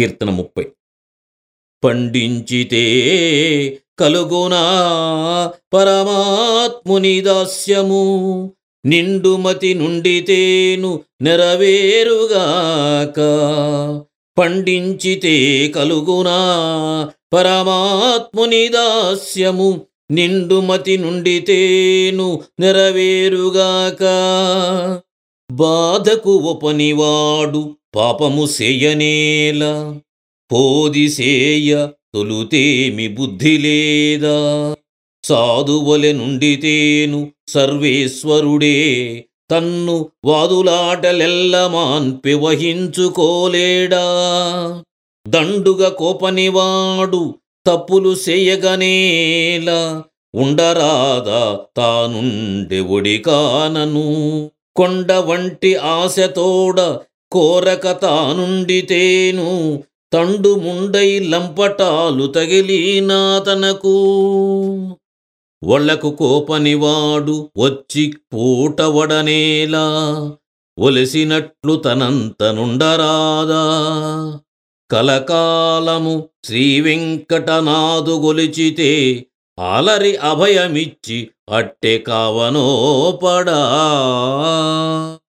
కీర్తన ముప్పై. పండించితే కలుగునా పరమాత్ముని దాస్యము నిండుమతి నుండితేను నెరవేరుగాక. పండించితే కలుగునా పరమాత్ముని దాస్యము నిండుమతి నుండితేను నెరవేరుగాక. బాధకు ఉపనివాడు పాపము సేయనేలా పోదిసేయ తొలుతేమి బుద్ధి లేదా? సాధువలె నుండితేను సర్వేశ్వరుడే తన్ను వాదులాటలెల్ల మాన్పి వహించుకోలేడా? కోపనివాడు తప్పులు చేయగనేలా ఉండరాదా తానుండెవుడి కానను కొండ వంటి ఆశతోడ కోరక తానుండితేను తండు ముండై లంపటాలు తగిలినా తనకు. ఒళ్ళకు కోపనివాడు వచ్చి పూటవడనేలా ఒలిసినట్లు తనంతనుండరాదా. కలకాలము శ్రీ వెంకటనాథు గొలిచితే అలరి అభయమిచ్చి అట్టె కావనోపడా